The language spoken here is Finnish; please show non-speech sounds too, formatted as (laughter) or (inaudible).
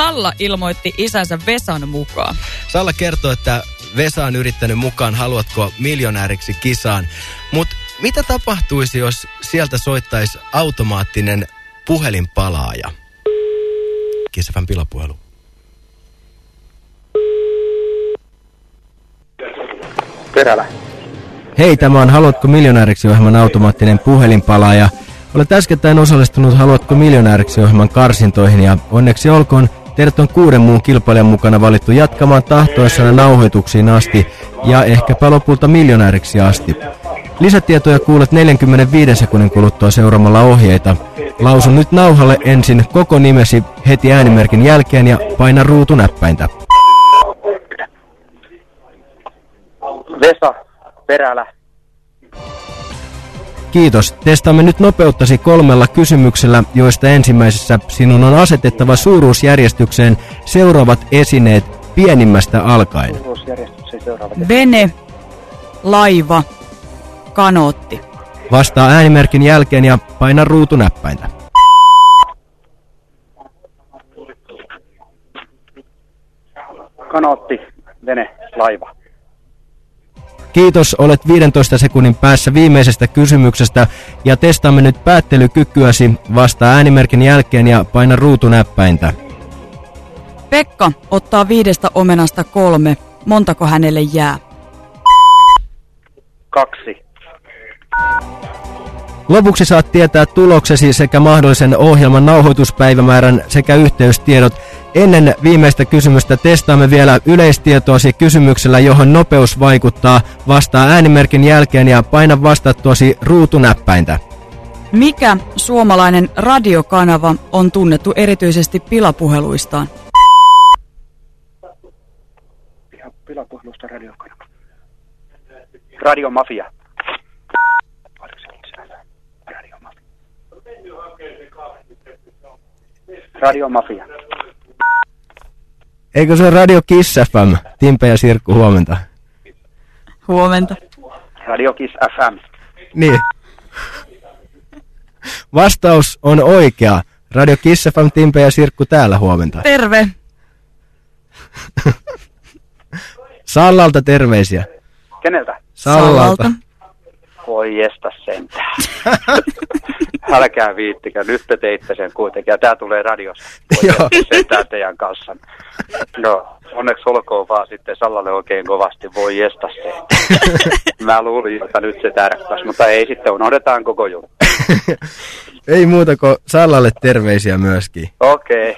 Salla ilmoitti isänsä Vesan mukaan. Salla kertoo, että Vesa on yrittänyt mukaan Haluatko miljonääriksi kisaan. Mutta mitä tapahtuisi, jos sieltä soittaisi automaattinen puhelinpalaaja? Kisafan pilapuhelu. Perälä. Hei, tämä on Haluatko miljonääriksi ohjelman automaattinen puhelinpalaaja. Olet äskettäin osallistunut Haluatko miljonääriksi ohjelman karsintoihin ja onneksi olkoon teidät on kuuden muun kilpailijan mukana valittu jatkamaan tahtoessana nauhoituksiin asti ja ehkäpä lopulta miljonääriksi asti. Lisätietoja kuulet 45 sekunnin kuluttua seuraamalla ohjeita. Lausun nyt nauhalle ensin koko nimesi heti äänimerkin jälkeen ja paina ruutunäppäintä. Vesa, Perälä. Kiitos. Testaamme nyt nopeuttasi kolmella kysymyksellä, joista ensimmäisessä sinun on asetettava suuruusjärjestykseen seuraavat esineet pienimmästä alkaen. Vene, laiva, kanootti. Vastaa äänimerkin jälkeen ja paina ruutunäppäintä. Kanootti, vene, laiva. Kiitos, olet 15 sekunnin päässä viimeisestä kysymyksestä ja testaamme nyt päättelykykyäsi. Vastaa äänimerkin jälkeen ja paina ruutunäppäintä. Pekka ottaa viidestä omenasta kolme. Montako hänelle jää? Kaksi. Lopuksi saat tietää tuloksesi sekä mahdollisen ohjelman nauhoituspäivämäärän sekä yhteystiedot. Ennen viimeistä kysymystä testaamme vielä yleistietoasi kysymyksellä, johon nopeus vaikuttaa. Vastaa äänimerkin jälkeen ja paina vastattuasi ruutunäppäintä. Mikä suomalainen radiokanava on tunnettu erityisesti pilapuheluistaan? Pilapuhelusta radiokanava. Radiomafia. Radiomafia. Eikö se Radio Kiss FM? Timpe ja Sirkku, huomenta. Huomenta. Radio Kiss FM. Niin. Vastaus on oikea. Radio Kiss FM, Timpe ja Sirkku täällä huomenta. Terve. (laughs) Sallalta terveisiä. Keneltä? Sallalta. Sallalta. Voi jesta sentään. (laughs) Älkää viittikö, nyt te teitte sen kuitenkin. Ja tää tulee radiossa. (laughs) Joo. sentään teidän kanssa. No, onneksi olkoon vaan sitten Sallalle oikein kovasti. Voi jesta sentään. (laughs) Mä luulin, että nyt se tärkkäs, mutta ei sitten unohdetaan koko juttu. (laughs) Ei muuta kuin Sallalle terveisiä myöskin. Okei. Okay.